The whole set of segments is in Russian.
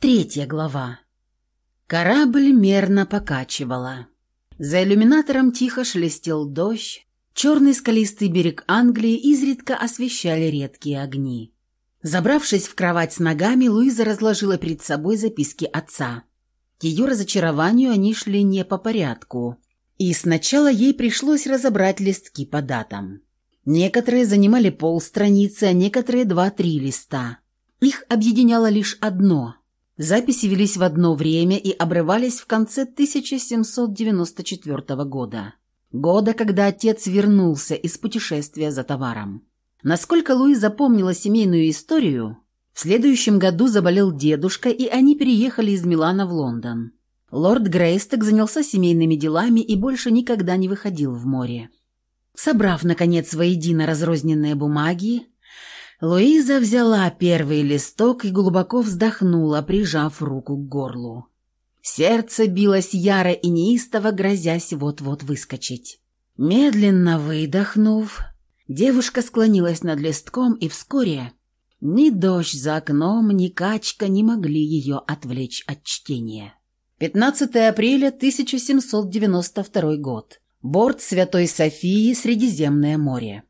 Третья глава. Корабль мерно покачивала. За иллюминатором тихо шелестел дождь. Черный скалистый берег Англии изредка освещали редкие огни. Забравшись в кровать с ногами, Луиза разложила перед собой записки отца. К ее разочарованию они шли не по порядку. И сначала ей пришлось разобрать листки по датам. Некоторые занимали полстраницы, а некоторые два-три листа. Их объединяло лишь одно Записи велись в одно время и обрывались в конце 1794 года. Года, когда отец вернулся из путешествия за товаром. Насколько Луи запомнила семейную историю, в следующем году заболел дедушка, и они переехали из Милана в Лондон. Лорд Грейсток занялся семейными делами и больше никогда не выходил в море. Собрав, наконец, воедино разрозненные бумаги, Луиза взяла первый листок и глубоко вздохнула, прижав руку к горлу. Сердце билось яро и неистово, грозясь вот-вот выскочить. Медленно выдохнув, девушка склонилась над листком, и вскоре ни дождь за окном, ни качка не могли ее отвлечь от чтения. 15 апреля 1792 год. Борт Святой Софии, Средиземное море.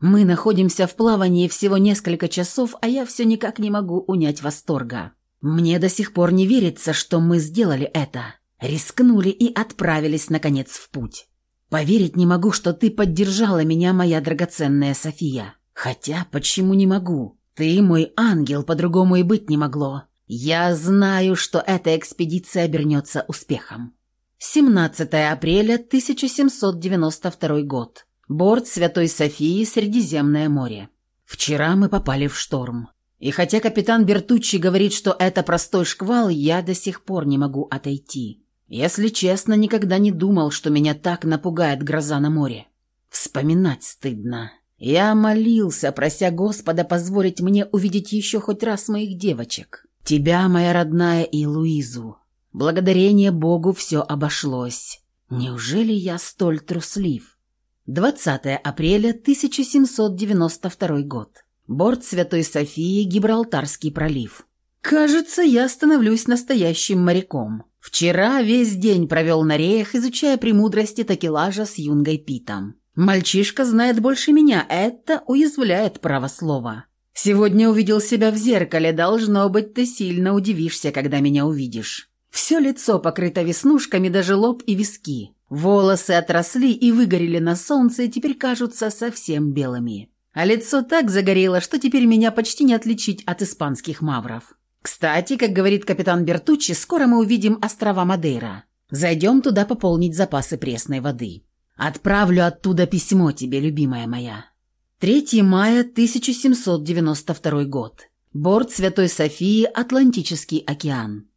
Мы находимся в плавании всего несколько часов, а я все никак не могу унять восторга. Мне до сих пор не верится, что мы сделали это. Рискнули и отправились, наконец, в путь. Поверить не могу, что ты поддержала меня, моя драгоценная София. Хотя, почему не могу? Ты мой ангел, по-другому и быть не могло. Я знаю, что эта экспедиция обернется успехом. 17 апреля 1792 год. Борт Святой Софии, Средиземное море. Вчера мы попали в шторм. И хотя капитан Бертуччи говорит, что это простой шквал, я до сих пор не могу отойти. Если честно, никогда не думал, что меня так напугает гроза на море. Вспоминать стыдно. Я молился, прося Господа позволить мне увидеть еще хоть раз моих девочек. Тебя, моя родная, и Луизу. Благодарение Богу все обошлось. Неужели я столь труслив? 20 апреля 1792 год. Борт Святой Софии, Гибралтарский пролив. Кажется, я становлюсь настоящим моряком. Вчера весь день провел на реях, изучая премудрости такелажа с юнгой Питом. Мальчишка знает больше меня, это уязвляет право слова. Сегодня увидел себя в зеркале, должно быть, ты сильно удивишься, когда меня увидишь. Все лицо покрыто веснушками, даже лоб и виски. Волосы отросли и выгорели на солнце и теперь кажутся совсем белыми. А лицо так загорело, что теперь меня почти не отличить от испанских мавров. Кстати, как говорит капитан Бертуччи, скоро мы увидим острова Мадейра. Зайдем туда пополнить запасы пресной воды. Отправлю оттуда письмо тебе, любимая моя. 3 мая 1792 год. Борт Святой Софии, Атлантический океан.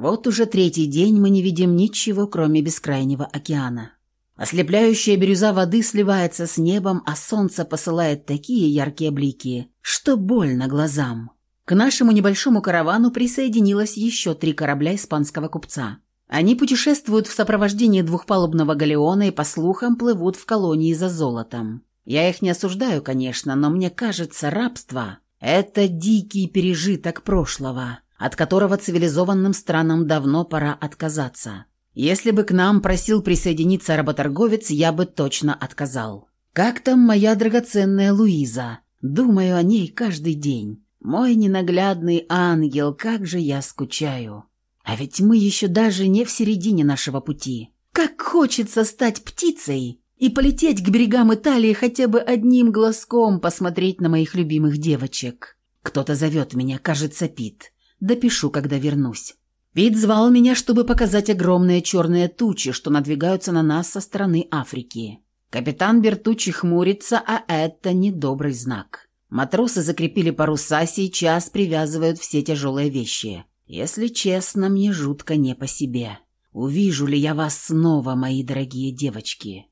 Вот уже третий день мы не видим ничего, кроме бескрайнего океана. Ослепляющая бирюза воды сливается с небом, а солнце посылает такие яркие блики, что больно глазам. К нашему небольшому каравану присоединилось еще три корабля испанского купца. Они путешествуют в сопровождении двухпалубного галеона и, по слухам, плывут в колонии за золотом. Я их не осуждаю, конечно, но мне кажется, рабство – это дикий пережиток прошлого – от которого цивилизованным странам давно пора отказаться. Если бы к нам просил присоединиться работорговец, я бы точно отказал. Как там моя драгоценная Луиза? Думаю о ней каждый день. Мой ненаглядный ангел, как же я скучаю. А ведь мы еще даже не в середине нашего пути. Как хочется стать птицей и полететь к берегам Италии хотя бы одним глазком посмотреть на моих любимых девочек. Кто-то зовет меня, кажется, Пит. Допишу, когда вернусь. Пит звал меня, чтобы показать огромные черные тучи, что надвигаются на нас со стороны Африки. Капитан Бертучи хмурится, а это недобрый знак. Матросы закрепили паруса, сейчас привязывают все тяжелые вещи. Если честно, мне жутко не по себе. Увижу ли я вас снова, мои дорогие девочки?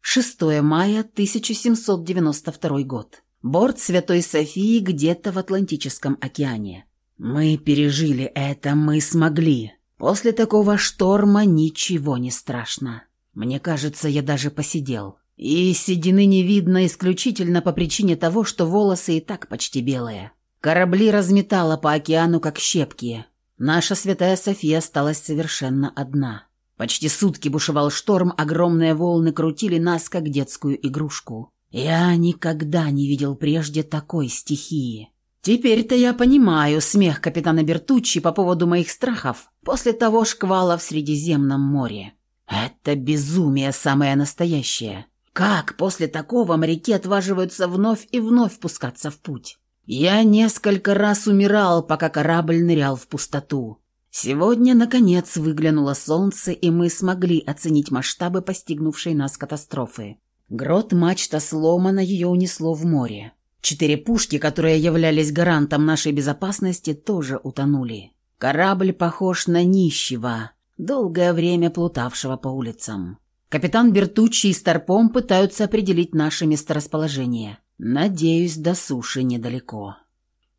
6 мая 1792 год. Борт Святой Софии где-то в Атлантическом океане. Мы пережили это, мы смогли. После такого шторма ничего не страшно. Мне кажется, я даже посидел. И седины не видно исключительно по причине того, что волосы и так почти белые. Корабли разметало по океану, как щепки. Наша святая София осталась совершенно одна. Почти сутки бушевал шторм, огромные волны крутили нас, как детскую игрушку. Я никогда не видел прежде такой стихии. Теперь-то я понимаю смех капитана Бертуччи по поводу моих страхов после того шквала в Средиземном море. Это безумие самое настоящее. Как после такого моряки отваживаются вновь и вновь пускаться в путь? Я несколько раз умирал, пока корабль нырял в пустоту. Сегодня, наконец, выглянуло солнце, и мы смогли оценить масштабы постигнувшей нас катастрофы. Грот мачта сломана, ее унесло в море. Четыре пушки, которые являлись гарантом нашей безопасности, тоже утонули. Корабль похож на нищего, долгое время плутавшего по улицам. Капитан Бертуччи и Старпом пытаются определить наше месторасположение. Надеюсь, до суши недалеко.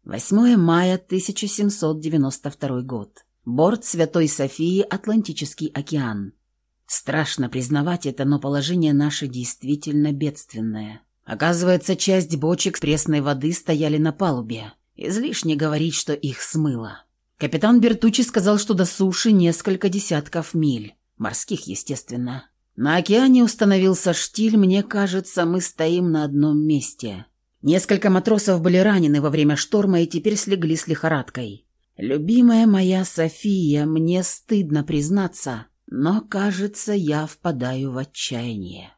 8 мая 1792 год. Борт Святой Софии, Атлантический океан. Страшно признавать это, но положение наше действительно бедственное. Оказывается, часть бочек с пресной воды стояли на палубе. Излишне говорить, что их смыло. Капитан Бертучи сказал, что до суши несколько десятков миль. Морских, естественно. На океане установился штиль, мне кажется, мы стоим на одном месте. Несколько матросов были ранены во время шторма и теперь слегли с лихорадкой. Любимая моя София, мне стыдно признаться, но, кажется, я впадаю в отчаяние.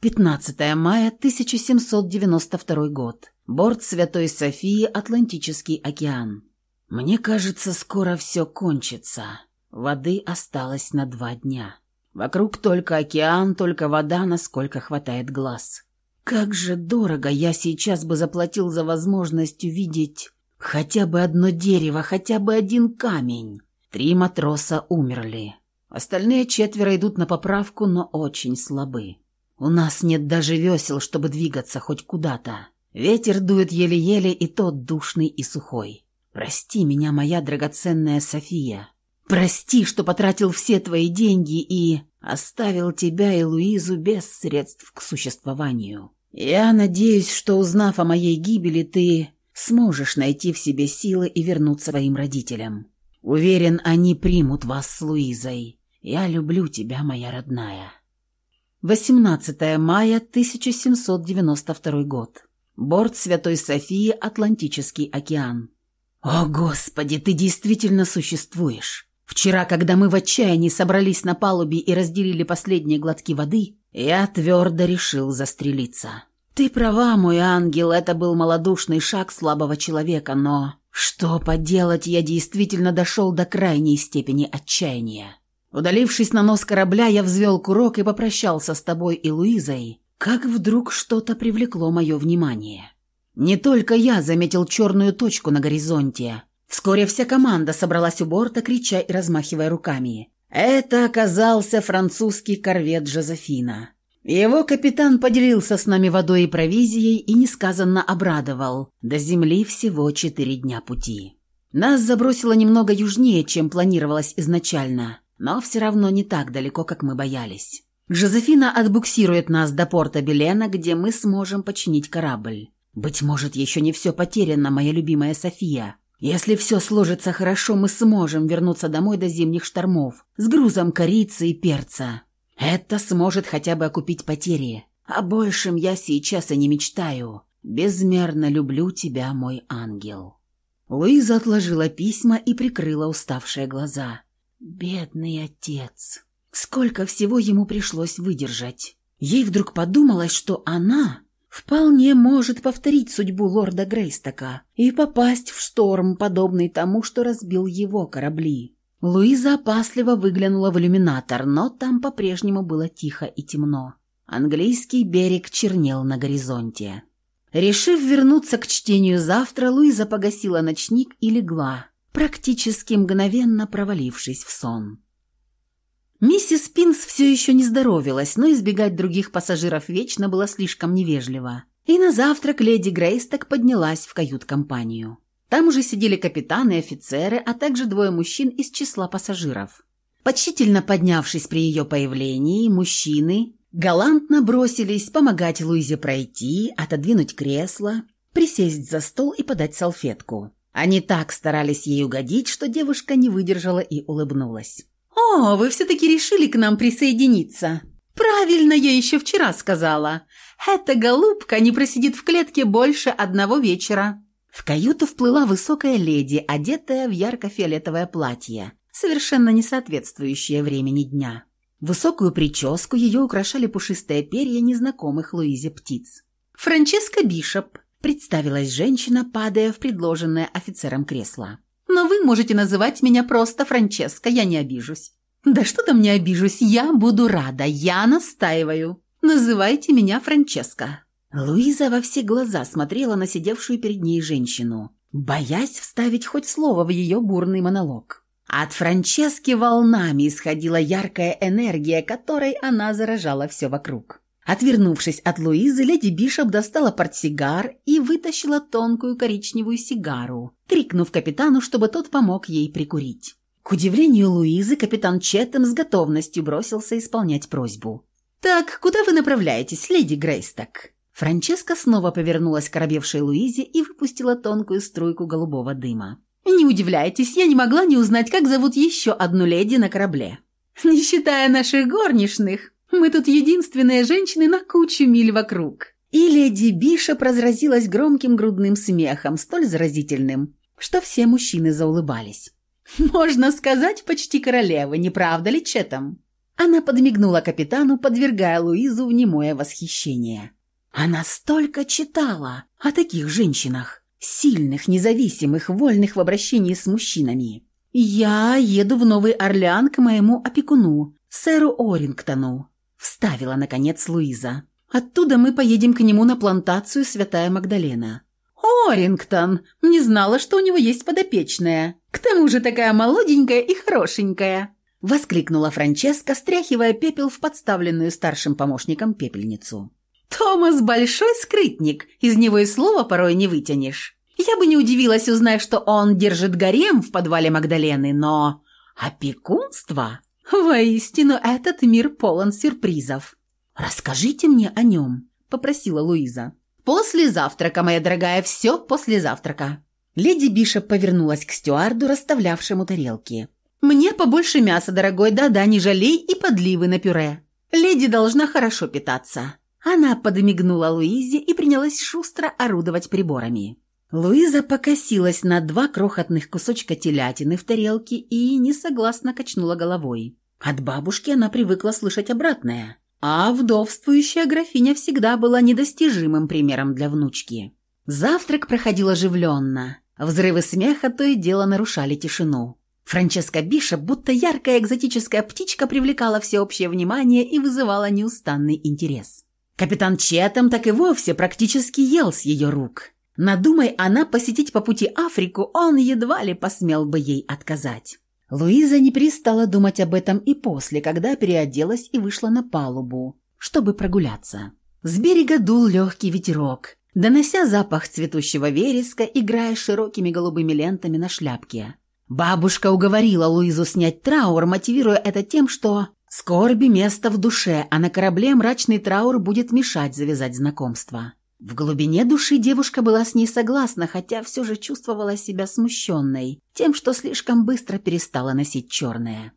15 мая 1792 год. Борт Святой Софии, Атлантический океан. Мне кажется, скоро все кончится. Воды осталось на два дня. Вокруг только океан, только вода, насколько хватает глаз. Как же дорого я сейчас бы заплатил за возможность увидеть хотя бы одно дерево, хотя бы один камень. Три матроса умерли. Остальные четверо идут на поправку, но очень слабы. У нас нет даже весел, чтобы двигаться хоть куда-то. Ветер дует еле-еле, и тот душный и сухой. Прости меня, моя драгоценная София. Прости, что потратил все твои деньги и оставил тебя и Луизу без средств к существованию. Я надеюсь, что, узнав о моей гибели, ты сможешь найти в себе силы и вернуться своим родителям. Уверен, они примут вас с Луизой. Я люблю тебя, моя родная. 18 мая 1792 год. Борт Святой Софии, Атлантический океан. «О, Господи, ты действительно существуешь! Вчера, когда мы в отчаянии собрались на палубе и разделили последние глотки воды, я твердо решил застрелиться. Ты права, мой ангел, это был малодушный шаг слабого человека, но... Что поделать, я действительно дошел до крайней степени отчаяния. Удалившись на нос корабля, я взвел курок и попрощался с тобой и Луизой, как вдруг что-то привлекло мое внимание. Не только я заметил черную точку на горизонте. Вскоре вся команда собралась у борта, крича и размахивая руками. Это оказался французский корвет «Жозефина». Его капитан поделился с нами водой и провизией и несказанно обрадовал. До земли всего четыре дня пути. Нас забросило немного южнее, чем планировалось изначально но все равно не так далеко, как мы боялись. Жозефина отбуксирует нас до порта Белена, где мы сможем починить корабль. Быть может, еще не все потеряно, моя любимая София. Если все сложится хорошо, мы сможем вернуться домой до зимних штормов с грузом корицы и перца. Это сможет хотя бы окупить потери. О большем я сейчас и не мечтаю. Безмерно люблю тебя, мой ангел». Луиза отложила письма и прикрыла уставшие глаза. Бедный отец. Сколько всего ему пришлось выдержать. Ей вдруг подумалось, что она вполне может повторить судьбу лорда Грейстока и попасть в шторм, подобный тому, что разбил его корабли. Луиза опасливо выглянула в иллюминатор, но там по-прежнему было тихо и темно. Английский берег чернел на горизонте. Решив вернуться к чтению завтра, Луиза погасила ночник и легла, практически мгновенно провалившись в сон. Миссис Пинс все еще не здоровилась, но избегать других пассажиров вечно было слишком невежливо. И на завтрак леди Грейсток поднялась в кают-компанию. Там уже сидели капитаны и офицеры, а также двое мужчин из числа пассажиров. Почтительно поднявшись при ее появлении, мужчины галантно бросились помогать Луизе пройти, отодвинуть кресло, присесть за стол и подать салфетку. Они так старались ей угодить, что девушка не выдержала и улыбнулась. «О, вы все-таки решили к нам присоединиться!» «Правильно я еще вчера сказала. Эта голубка не просидит в клетке больше одного вечера». В каюту вплыла высокая леди, одетая в ярко-фиолетовое платье, совершенно не соответствующее времени дня. Высокую прическу ее украшали пушистые перья незнакомых Луизе птиц. «Франческа Бишоп», — представилась женщина, падая в предложенное офицером кресло. «Но вы можете называть меня просто Франческа, я не обижусь». «Да что там не обижусь, я буду рада, я настаиваю. Называйте меня Франческа». Луиза во все глаза смотрела на сидевшую перед ней женщину, боясь вставить хоть слово в ее бурный монолог. От Франчески волнами исходила яркая энергия, которой она заражала все вокруг. Отвернувшись от Луизы, леди Бишоп достала портсигар и вытащила тонкую коричневую сигару, крикнув капитану, чтобы тот помог ей прикурить. К удивлению Луизы, капитан Четтем с готовностью бросился исполнять просьбу. «Так, куда вы направляетесь, леди Грейсток?» Франческа снова повернулась к оробевшей Луизе и выпустила тонкую струйку голубого дыма. «Не удивляйтесь, я не могла не узнать, как зовут еще одну леди на корабле. Не считая наших горничных, мы тут единственные женщины на кучу миль вокруг». И леди Бишоп разразилась громким грудным смехом, столь заразительным, что все мужчины заулыбались. «Можно сказать, почти королева, не правда ли, Четом?» Она подмигнула капитану, подвергая Луизу в немое восхищение. Она столько читала о таких женщинах, сильных, независимых, вольных в обращении с мужчинами. «Я еду в Новый Орлеан к моему опекуну, сэру Орингтону», – вставила, наконец, Луиза. «Оттуда мы поедем к нему на плантацию Святая Магдалена». «Орингтон! Не знала, что у него есть подопечная. К тому же такая молоденькая и хорошенькая!» – воскликнула Франческа, стряхивая пепел в подставленную старшим помощником пепельницу. Томас большой скрытник, из него и слова порой не вытянешь. Я бы не удивилась, узнав, что он держит гарем в подвале Магдалены, но... Опекунство? Воистину, этот мир полон сюрпризов. «Расскажите мне о нем», — попросила Луиза. «После завтрака, моя дорогая, все после завтрака». Леди Бишоп повернулась к стюарду, расставлявшему тарелки. «Мне побольше мяса, дорогой, да-да, не жалей и подливы на пюре. Леди должна хорошо питаться». Она подмигнула Луизе и принялась шустро орудовать приборами. Луиза покосилась на два крохотных кусочка телятины в тарелке и несогласно качнула головой. От бабушки она привыкла слышать обратное, а вдовствующая графиня всегда была недостижимым примером для внучки. Завтрак проходил оживленно. Взрывы смеха то и дело нарушали тишину. Франческа Биша, будто яркая экзотическая птичка, привлекала всеобщее внимание и вызывала неустанный интерес. Капитан Четом так и вовсе практически ел с ее рук. Надумай она посетить по пути Африку, он едва ли посмел бы ей отказать. Луиза не перестала думать об этом и после, когда переоделась и вышла на палубу, чтобы прогуляться. С берега дул легкий ветерок, донося запах цветущего вереска, играя широкими голубыми лентами на шляпке. Бабушка уговорила Луизу снять траур, мотивируя это тем, что Скорби место в душе, а на корабле мрачный траур будет мешать завязать знакомство. В глубине души девушка была с ней согласна, хотя все же чувствовала себя смущенной тем, что слишком быстро перестала носить черное.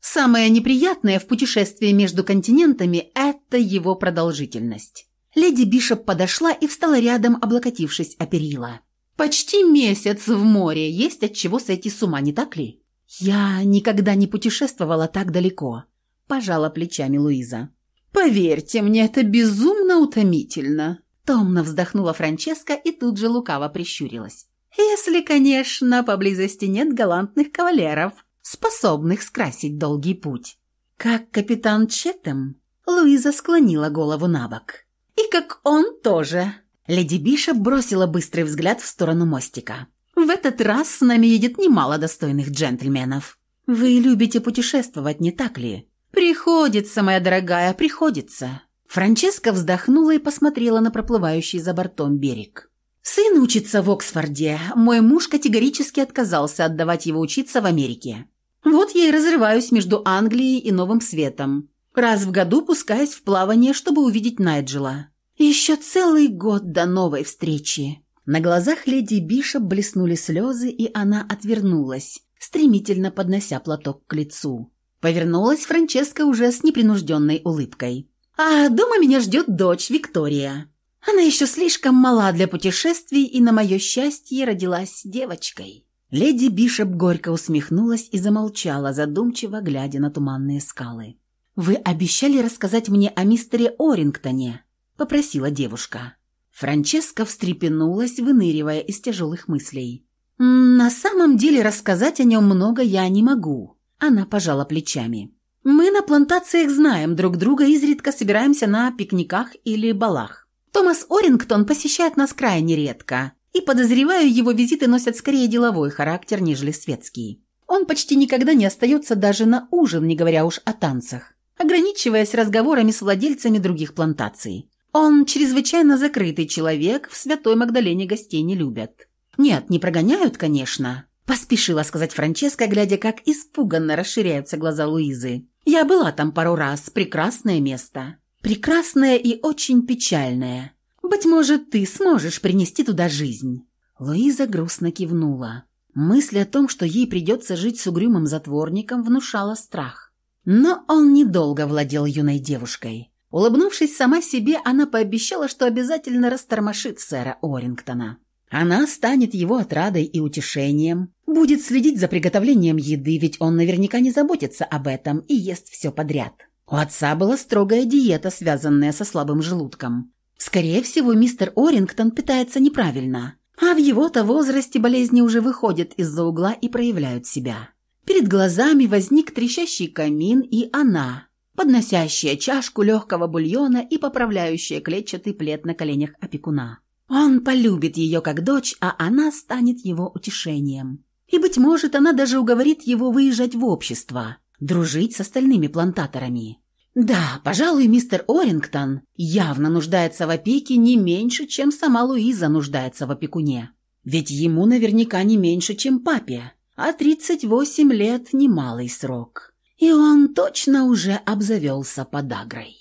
Самое неприятное в путешествии между континентами – это его продолжительность. Леди Бишоп подошла и встала рядом, облокотившись о перила. «Почти месяц в море, есть от чего сойти с ума, не так ли?» «Я никогда не путешествовала так далеко», – пожала плечами Луиза. «Поверьте мне, это безумно утомительно», – томно вздохнула Франческа и тут же лукаво прищурилась. «Если, конечно, поблизости нет галантных кавалеров, способных скрасить долгий путь». «Как капитан Четем?» Луиза склонила голову на бок. «И как он тоже». Леди Биша бросила быстрый взгляд в сторону мостика. «В этот раз с нами едет немало достойных джентльменов. Вы любите путешествовать, не так ли?» «Приходится, моя дорогая, приходится». Франческа вздохнула и посмотрела на проплывающий за бортом берег. «Сын учится в Оксфорде. Мой муж категорически отказался отдавать его учиться в Америке. Вот я и разрываюсь между Англией и Новым Светом. Раз в году пускаюсь в плавание, чтобы увидеть Найджела. Еще целый год до новой встречи. На глазах леди Бишоп блеснули слезы, и она отвернулась, стремительно поднося платок к лицу. Повернулась Франческа уже с непринужденной улыбкой. «А дома меня ждет дочь Виктория. Она еще слишком мала для путешествий и, на мое счастье, родилась девочкой». Леди Бишоп горько усмехнулась и замолчала, задумчиво глядя на туманные скалы. «Вы обещали рассказать мне о мистере Орингтоне?» – попросила девушка. Франческа встрепенулась, выныривая из тяжелых мыслей. «На самом деле рассказать о нем много я не могу», – она пожала плечами. «Мы на плантациях знаем друг друга, изредка собираемся на пикниках или балах. Томас Орингтон посещает нас крайне редко, и, подозреваю, его визиты носят скорее деловой характер, нежели светский. Он почти никогда не остается даже на ужин, не говоря уж о танцах, ограничиваясь разговорами с владельцами других плантаций. Он чрезвычайно закрытый человек, в Святой Магдалене гостей не любят. Нет, не прогоняют, конечно. Поспешила сказать Франческа, глядя, как испуганно расширяются глаза Луизы. «Я была там пару раз. Прекрасное место. Прекрасное и очень печальное. Быть может, ты сможешь принести туда жизнь». Луиза грустно кивнула. Мысль о том, что ей придется жить с угрюмым затворником, внушала страх. Но он недолго владел юной девушкой. Улыбнувшись сама себе, она пообещала, что обязательно растормошит сэра Орингтона. Она станет его отрадой и утешением, будет следить за приготовлением еды, ведь он наверняка не заботится об этом и ест все подряд. У отца была строгая диета, связанная со слабым желудком. Скорее всего, мистер Орингтон питается неправильно, а в его-то возрасте болезни уже выходят из-за угла и проявляют себя. Перед глазами возник трещащий камин и она, подносящая чашку легкого бульона и поправляющая клетчатый плед на коленях опекуна. Он полюбит ее как дочь, а она станет его утешением. И, быть может, она даже уговорит его выезжать в общество, дружить с остальными плантаторами. Да, пожалуй, мистер Орингтон явно нуждается в опеке не меньше, чем сама Луиза нуждается в опекуне. Ведь ему наверняка не меньше, чем папе, а 38 лет – немалый срок. И он точно уже обзавелся подагрой.